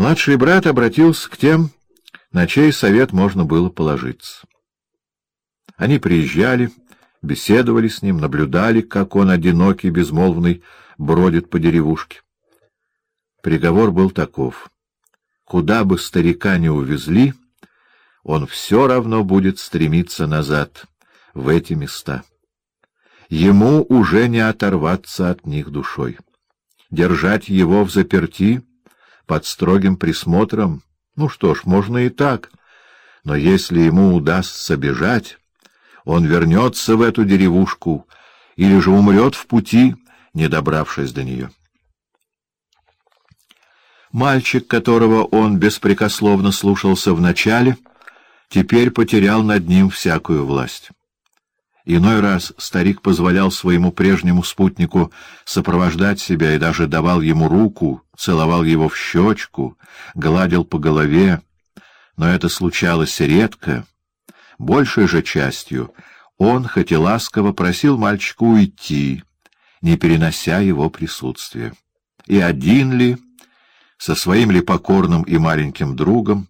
Младший брат обратился к тем, на чей совет можно было положиться. Они приезжали, беседовали с ним, наблюдали, как он, одинокий, безмолвный, бродит по деревушке. Приговор был таков. Куда бы старика не увезли, он все равно будет стремиться назад, в эти места. Ему уже не оторваться от них душой. Держать его в заперти под строгим присмотром, ну что ж, можно и так, но если ему удастся бежать, он вернется в эту деревушку или же умрет в пути, не добравшись до нее. Мальчик, которого он беспрекословно слушался вначале, теперь потерял над ним всякую власть. Иной раз старик позволял своему прежнему спутнику сопровождать себя и даже давал ему руку, целовал его в щечку, гладил по голове, но это случалось редко. Большей же частью он, хоть и ласково, просил мальчика уйти, не перенося его присутствия. И один ли со своим ли покорным и маленьким другом,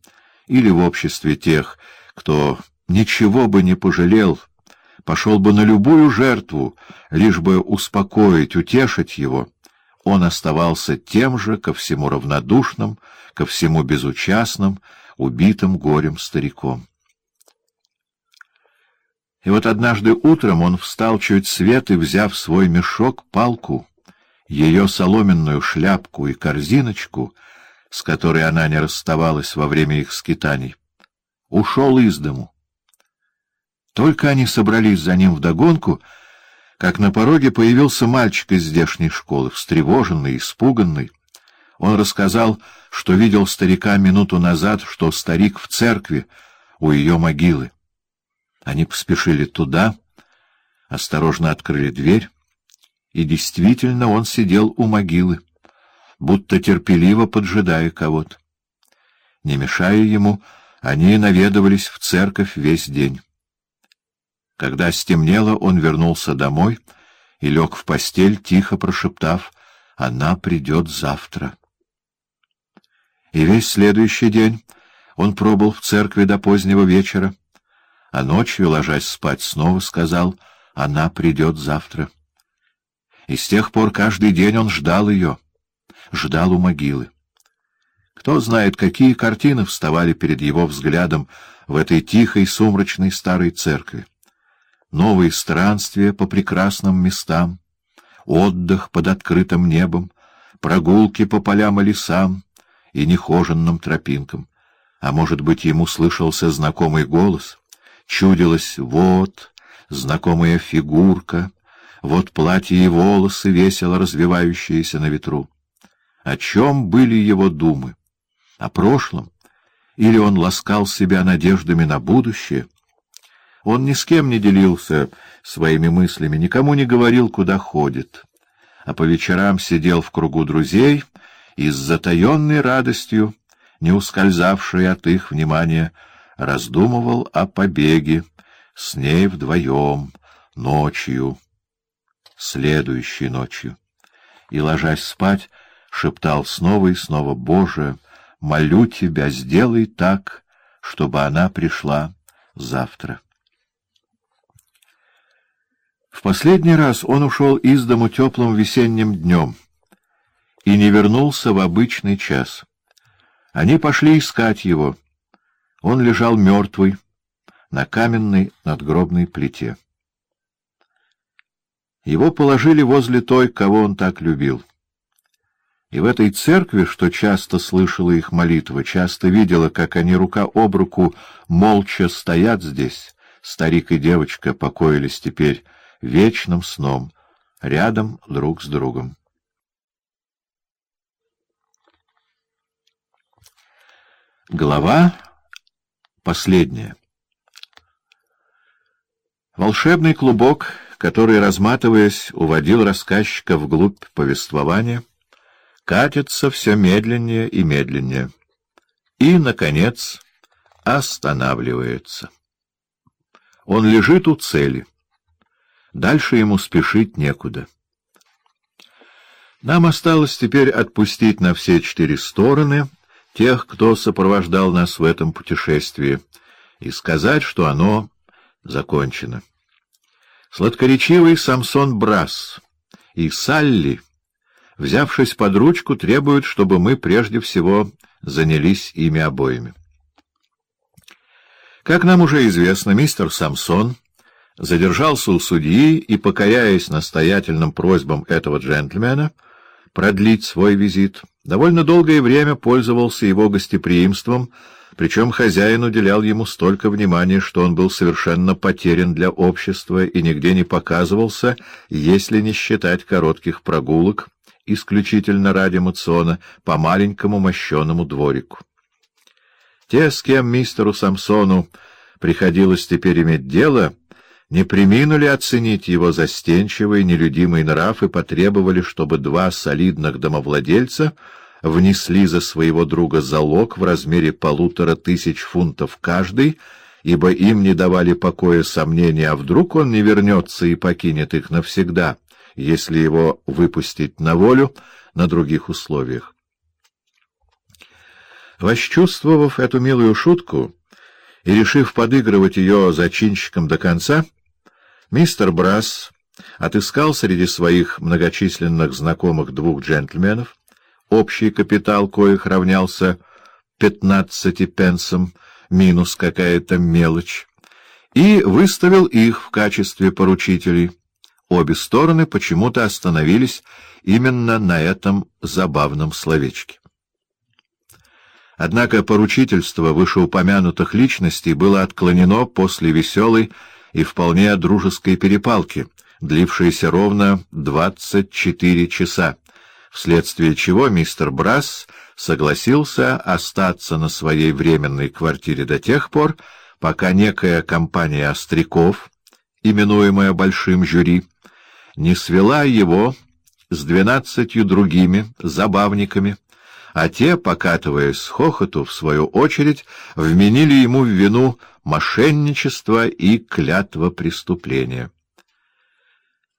или в обществе тех, кто ничего бы не пожалел, пошел бы на любую жертву, лишь бы успокоить, утешить его, он оставался тем же ко всему равнодушным, ко всему безучастным, убитым горем стариком. И вот однажды утром он встал чуть свет и, взяв свой мешок, палку, ее соломенную шляпку и корзиночку, с которой она не расставалась во время их скитаний, ушел из дому. Только они собрались за ним вдогонку, как на пороге появился мальчик из здешней школы, встревоженный, испуганный. Он рассказал, что видел старика минуту назад, что старик в церкви у ее могилы. Они поспешили туда, осторожно открыли дверь. И действительно он сидел у могилы, будто терпеливо поджидая кого-то. Не мешая ему, они наведывались в церковь весь день. Когда стемнело, он вернулся домой и лег в постель, тихо прошептав «Она придет завтра». И весь следующий день он пробыл в церкви до позднего вечера, а ночью, ложась спать, снова сказал «Она придет завтра». И с тех пор каждый день он ждал ее, ждал у могилы. Кто знает, какие картины вставали перед его взглядом в этой тихой сумрачной старой церкви. Новые странствия по прекрасным местам, отдых под открытым небом, прогулки по полям и лесам и нехоженным тропинкам. А может быть, ему слышался знакомый голос, чудилось «вот», знакомая фигурка, вот платье и волосы, весело развивающиеся на ветру. О чем были его думы? О прошлом? Или он ласкал себя надеждами на будущее? Он ни с кем не делился своими мыслями, никому не говорил, куда ходит, а по вечерам сидел в кругу друзей и с затаенной радостью, не ускользавшей от их внимания, раздумывал о побеге с ней вдвоем, ночью следующей ночью. И, ложась спать, шептал снова и снова, «Боже, молю Тебя, сделай так, чтобы она пришла завтра». В последний раз он ушел из дому теплым весенним днем и не вернулся в обычный час. Они пошли искать его. Он лежал мертвый на каменной надгробной плите. Его положили возле той, кого он так любил. И в этой церкви, что часто слышала их молитвы, часто видела, как они рука об руку молча стоят здесь, старик и девочка покоились теперь вечным сном, рядом друг с другом. Глава последняя Волшебный клубок который, разматываясь, уводил рассказчика вглубь повествования, катится все медленнее и медленнее. И, наконец, останавливается. Он лежит у цели. Дальше ему спешить некуда. Нам осталось теперь отпустить на все четыре стороны тех, кто сопровождал нас в этом путешествии, и сказать, что оно закончено. Сладкоречивый Самсон Брас и Салли, взявшись под ручку, требуют, чтобы мы прежде всего занялись ими обоими. Как нам уже известно, мистер Самсон задержался у судьи и, покоряясь настоятельным просьбам этого джентльмена продлить свой визит, довольно долгое время пользовался его гостеприимством, причем хозяин уделял ему столько внимания, что он был совершенно потерян для общества и нигде не показывался, если не считать коротких прогулок, исключительно ради мациона, по маленькому мощеному дворику. Те, с кем мистеру Самсону приходилось теперь иметь дело, не приминули оценить его застенчивый, нелюдимый нрав и потребовали, чтобы два солидных домовладельца внесли за своего друга залог в размере полутора тысяч фунтов каждый, ибо им не давали покоя сомнения, а вдруг он не вернется и покинет их навсегда, если его выпустить на волю на других условиях. Восчувствовав эту милую шутку и решив подыгрывать ее зачинщикам до конца, Мистер Брас отыскал среди своих многочисленных знакомых двух джентльменов, общий капитал коих равнялся пятнадцати пенсам минус какая-то мелочь, и выставил их в качестве поручителей. Обе стороны почему-то остановились именно на этом забавном словечке. Однако поручительство вышеупомянутых личностей было отклонено после веселой и вполне дружеской перепалки, длившейся ровно двадцать четыре часа, вследствие чего мистер Брас согласился остаться на своей временной квартире до тех пор, пока некая компания остряков, именуемая Большим жюри, не свела его с двенадцатью другими забавниками, а те, покатываясь с хохоту, в свою очередь, вменили ему в вину мошенничество и клятва преступления.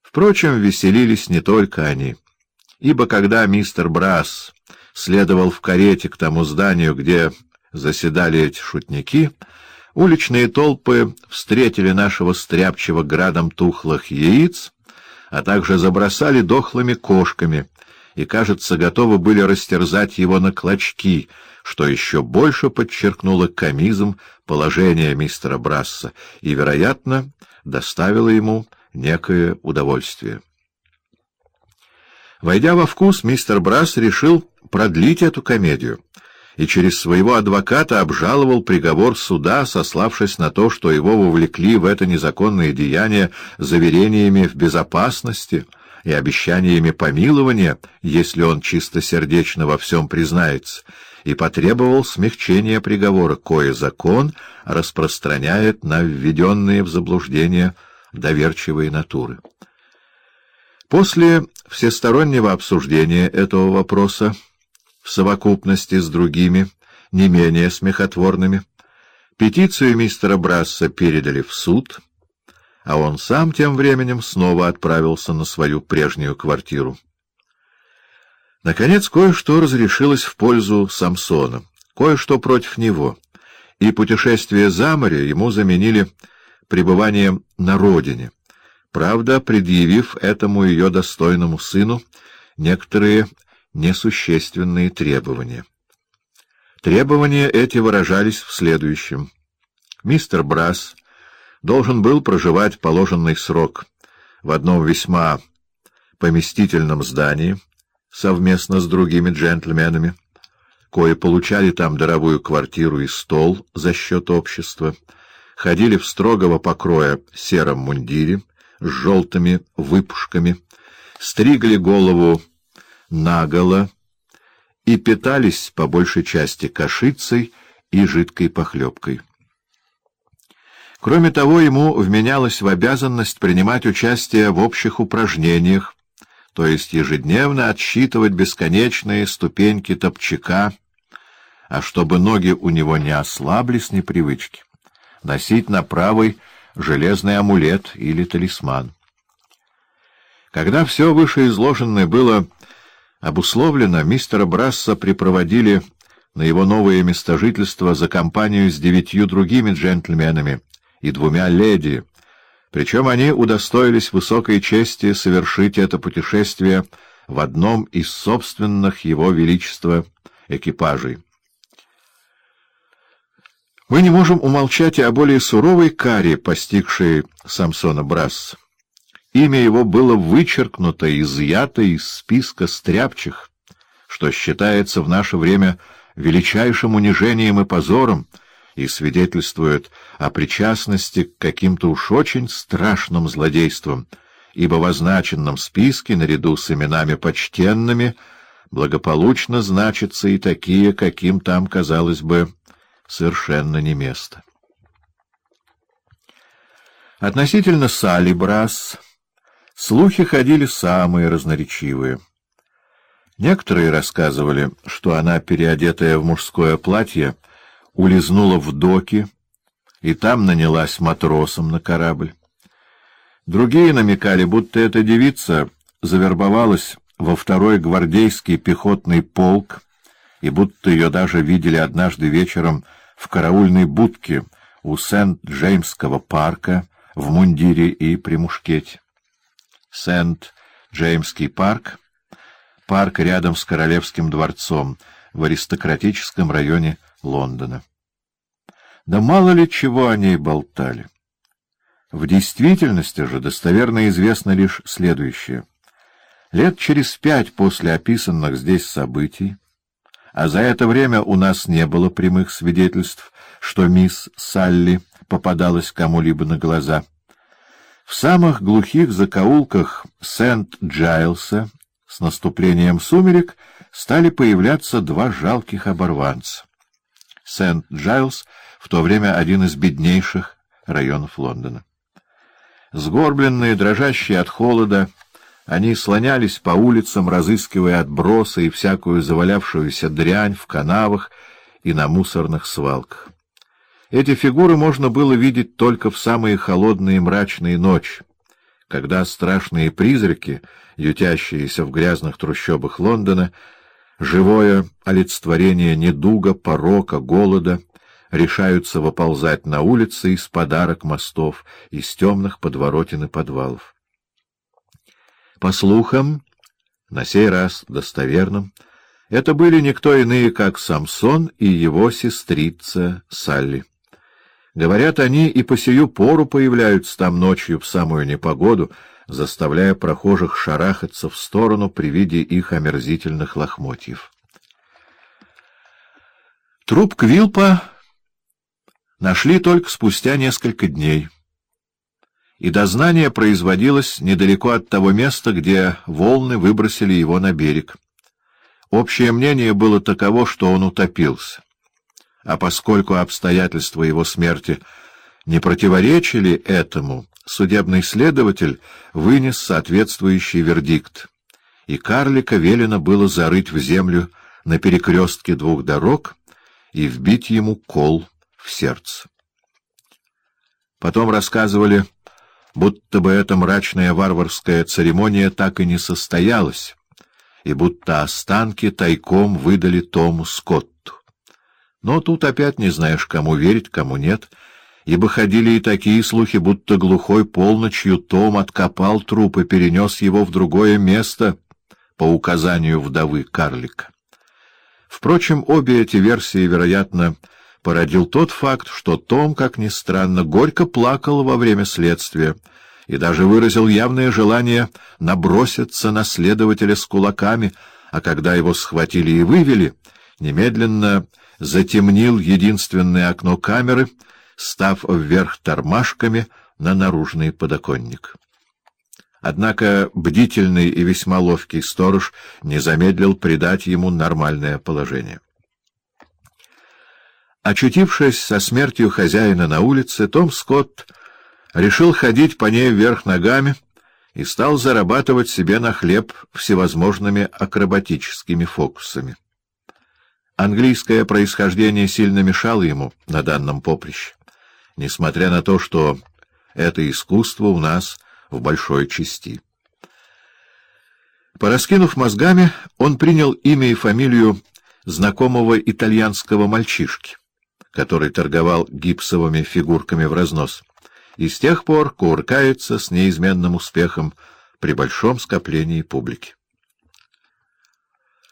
Впрочем, веселились не только они, ибо когда мистер Брас следовал в карете к тому зданию, где заседали эти шутники, уличные толпы встретили нашего стряпчего градом тухлых яиц, а также забросали дохлыми кошками — и, кажется, готовы были растерзать его на клочки, что еще больше подчеркнуло комизм положения мистера Брасса и, вероятно, доставило ему некое удовольствие. Войдя во вкус, мистер Брасс решил продлить эту комедию и через своего адвоката обжаловал приговор суда, сославшись на то, что его вовлекли в это незаконное деяние заверениями в безопасности — и обещаниями помилования, если он чистосердечно во всем признается, и потребовал смягчения приговора, кое закон распространяет на введенные в заблуждение доверчивые натуры. После всестороннего обсуждения этого вопроса, в совокупности с другими, не менее смехотворными, петицию мистера Брасса передали в суд — а он сам тем временем снова отправился на свою прежнюю квартиру. Наконец, кое-что разрешилось в пользу Самсона, кое-что против него, и путешествие за море ему заменили пребывание на родине, правда, предъявив этому ее достойному сыну некоторые несущественные требования. Требования эти выражались в следующем. Мистер Брас должен был проживать положенный срок в одном весьма поместительном здании совместно с другими джентльменами, кое получали там даровую квартиру и стол за счет общества, ходили в строгого покроя сером мундире с желтыми выпушками, стригли голову наголо и питались по большей части кашицей и жидкой похлебкой. Кроме того, ему вменялось в обязанность принимать участие в общих упражнениях, то есть ежедневно отсчитывать бесконечные ступеньки топчака, а чтобы ноги у него не ослабли с непривычки, носить на правой железный амулет или талисман. Когда все вышеизложенное было обусловлено, мистера Брасса припроводили на его новое место жительства за компанию с девятью другими джентльменами и двумя леди, причем они удостоились высокой чести совершить это путешествие в одном из собственных его величества экипажей. Мы не можем умолчать и о более суровой каре, постигшей Самсона Брасса. Имя его было вычеркнуто, изъято из списка стряпчих, что считается в наше время величайшим унижением и позором и свидетельствует о причастности к каким-то уж очень страшным злодействам, ибо в означенном списке, наряду с именами почтенными, благополучно значатся и такие, каким там, казалось бы, совершенно не место. Относительно Салли Брас слухи ходили самые разноречивые — Некоторые рассказывали, что она, переодетая в мужское платье, улизнула в доки и там нанялась матросом на корабль. Другие намекали, будто эта девица завербовалась во второй гвардейский пехотный полк, и будто ее даже видели однажды вечером в караульной будке у Сент-Джеймского парка в мундире и при мушкете. Сент-Джеймский парк парк рядом с Королевским дворцом в аристократическом районе Лондона. Да мало ли чего о ней болтали. В действительности же достоверно известно лишь следующее. Лет через пять после описанных здесь событий, а за это время у нас не было прямых свидетельств, что мисс Салли попадалась кому-либо на глаза, в самых глухих закоулках Сент-Джайлса с наступлением сумерек стали появляться два жалких оборванца. Сент-Джайлс в то время один из беднейших районов Лондона. Сгорбленные, дрожащие от холода, они слонялись по улицам, разыскивая отбросы и всякую завалявшуюся дрянь в канавах и на мусорных свалках. Эти фигуры можно было видеть только в самые холодные мрачные ночи, когда страшные призраки, ютящиеся в грязных трущобах Лондона, живое олицетворение недуга, порока, голода, решаются выползать на улицы из подарок мостов, из темных подворотен и подвалов. По слухам, на сей раз достоверным, это были никто иные, как Самсон и его сестрица Салли. Говорят, они и по сию пору появляются там ночью в самую непогоду, заставляя прохожих шарахаться в сторону при виде их омерзительных лохмотьев. Труп Квилпа нашли только спустя несколько дней, и дознание производилось недалеко от того места, где волны выбросили его на берег. Общее мнение было таково, что он утопился а поскольку обстоятельства его смерти не противоречили этому, судебный следователь вынес соответствующий вердикт, и карлика велено было зарыть в землю на перекрестке двух дорог и вбить ему кол в сердце. Потом рассказывали, будто бы эта мрачная варварская церемония так и не состоялась, и будто останки тайком выдали Тому Скотту. Но тут опять не знаешь, кому верить, кому нет, ибо ходили и такие слухи, будто глухой полночью Том откопал труп и перенес его в другое место по указанию вдовы карлика. Впрочем, обе эти версии, вероятно, породил тот факт, что Том, как ни странно, горько плакал во время следствия и даже выразил явное желание наброситься на следователя с кулаками, а когда его схватили и вывели, немедленно затемнил единственное окно камеры, став вверх тормашками на наружный подоконник. Однако бдительный и весьма ловкий сторож не замедлил придать ему нормальное положение. Очутившись со смертью хозяина на улице, Том Скотт решил ходить по ней вверх ногами и стал зарабатывать себе на хлеб всевозможными акробатическими фокусами. Английское происхождение сильно мешало ему на данном поприще, несмотря на то, что это искусство у нас в большой части. Пораскинув мозгами, он принял имя и фамилию знакомого итальянского мальчишки, который торговал гипсовыми фигурками в разнос, и с тех пор кувыркается с неизменным успехом при большом скоплении публики.